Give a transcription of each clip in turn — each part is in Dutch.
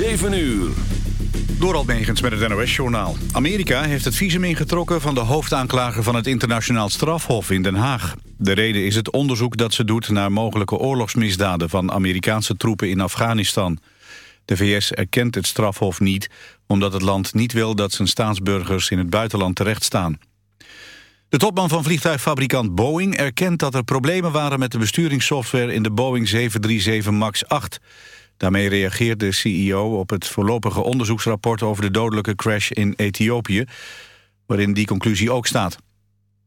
7 uur. Door Megens met het NOS-journaal. Amerika heeft het visum ingetrokken van de hoofdaanklager van het internationaal strafhof in Den Haag. De reden is het onderzoek dat ze doet naar mogelijke oorlogsmisdaden van Amerikaanse troepen in Afghanistan. De VS erkent het strafhof niet, omdat het land niet wil dat zijn staatsburgers in het buitenland terechtstaan. De topman van vliegtuigfabrikant Boeing erkent dat er problemen waren met de besturingssoftware in de Boeing 737 MAX 8. Daarmee reageert de CEO op het voorlopige onderzoeksrapport over de dodelijke crash in Ethiopië, waarin die conclusie ook staat.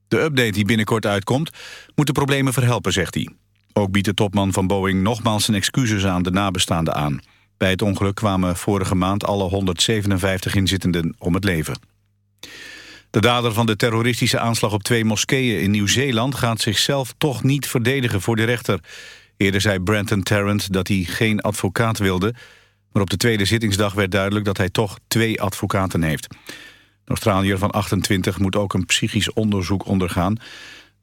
De update die binnenkort uitkomt moet de problemen verhelpen, zegt hij. Ook biedt de topman van Boeing nogmaals zijn excuses aan de nabestaanden aan. Bij het ongeluk kwamen vorige maand alle 157 inzittenden om het leven. De dader van de terroristische aanslag op twee moskeeën in Nieuw-Zeeland... gaat zichzelf toch niet verdedigen voor de rechter. Eerder zei Brandon Tarrant dat hij geen advocaat wilde... maar op de tweede zittingsdag werd duidelijk dat hij toch twee advocaten heeft. De Australiër van 28 moet ook een psychisch onderzoek ondergaan...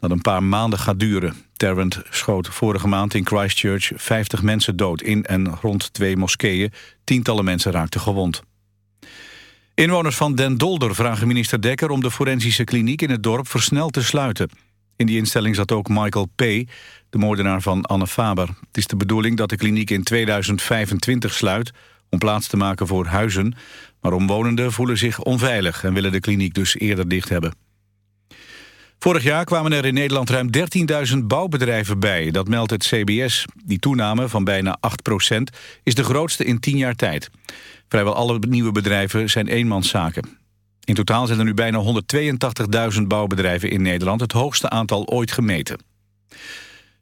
dat een paar maanden gaat duren. Tarrant schoot vorige maand in Christchurch 50 mensen dood... in en rond twee moskeeën. Tientallen mensen raakten gewond. Inwoners van Den Dolder vragen minister Dekker om de forensische kliniek in het dorp versneld te sluiten. In die instelling zat ook Michael P., de moordenaar van Anne Faber. Het is de bedoeling dat de kliniek in 2025 sluit om plaats te maken voor huizen. Maar omwonenden voelen zich onveilig en willen de kliniek dus eerder dicht hebben. Vorig jaar kwamen er in Nederland ruim 13.000 bouwbedrijven bij. Dat meldt het CBS. Die toename van bijna 8% is de grootste in 10 jaar tijd. Vrijwel alle nieuwe bedrijven zijn eenmanszaken. In totaal zijn er nu bijna 182.000 bouwbedrijven in Nederland... het hoogste aantal ooit gemeten.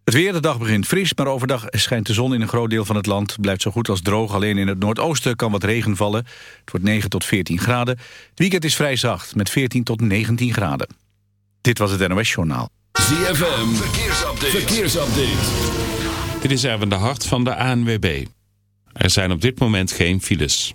Het weer, de dag begint fris, maar overdag schijnt de zon in een groot deel van het land. Blijft zo goed als droog, alleen in het noordoosten kan wat regen vallen. Het wordt 9 tot 14 graden. Het weekend is vrij zacht, met 14 tot 19 graden. Dit was het NOS Journaal. ZFM, verkeersupdate. verkeersupdate. Dit is Erwin de Hart van de ANWB. Er zijn op dit moment geen files.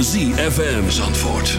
ZFM Zandvoort.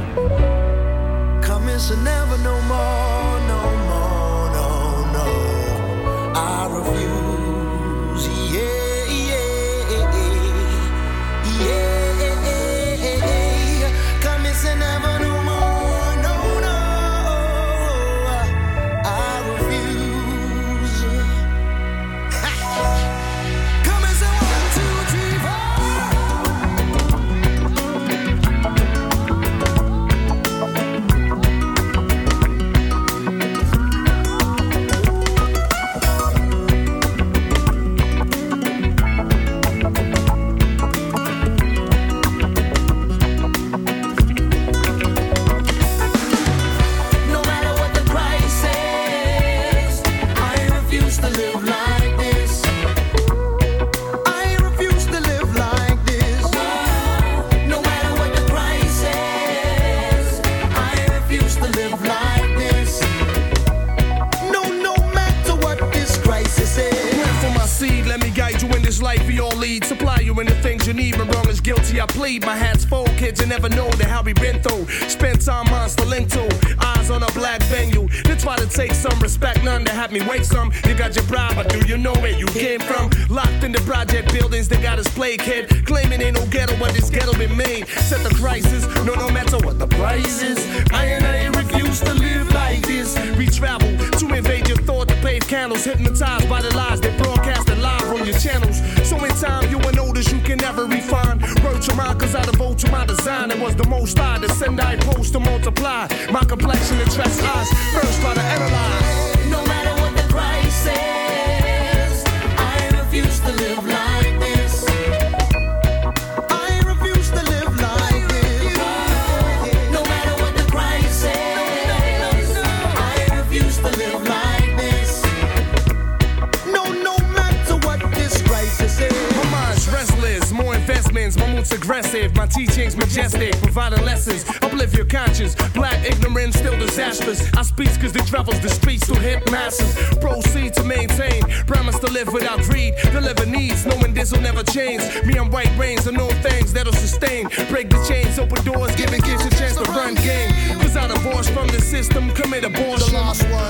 Still. I speak cause they travels the streets to hit masses. Proceed to maintain, promise to live without greed, deliver needs, knowing this will never change. Me and white brains are known things that'll sustain. Break the chains, open doors, giving kids a chance to run game. Cause I divorced from the system, commit abortion.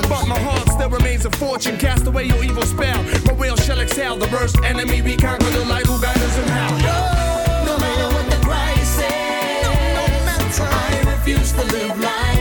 But my heart still remains a fortune. Cast away your evil spell. My will shall exhale the worst enemy. We conquer the light who guide us in hell. No matter what the price is, I refuse to live like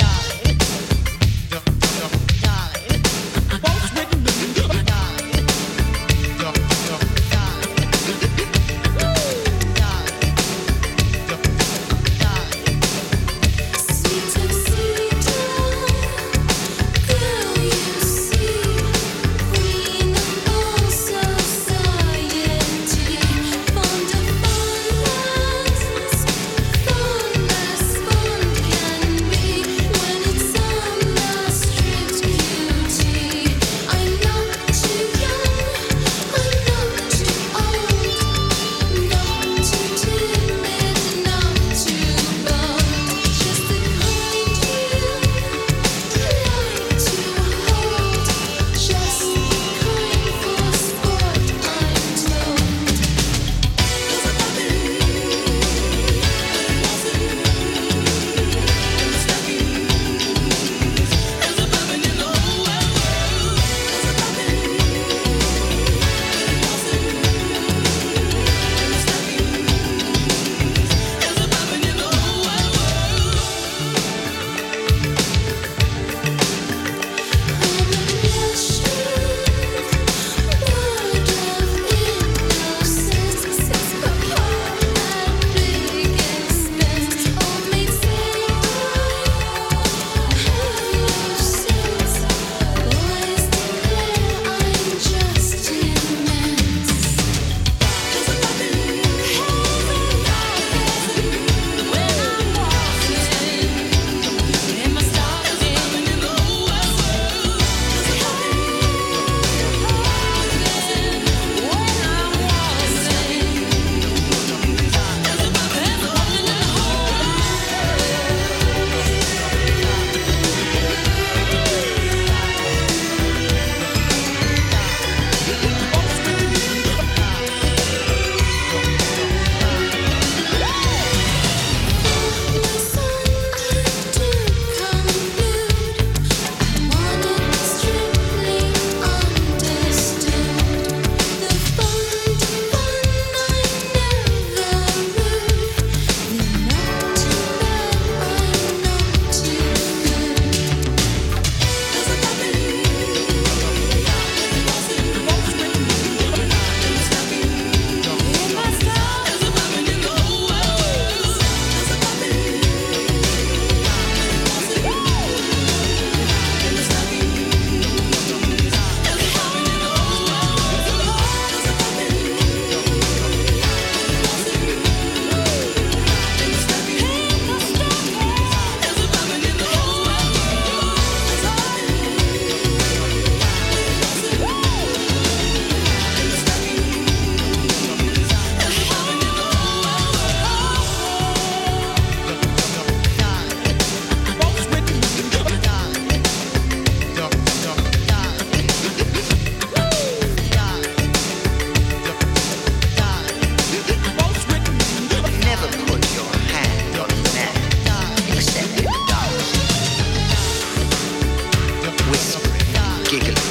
Kikl.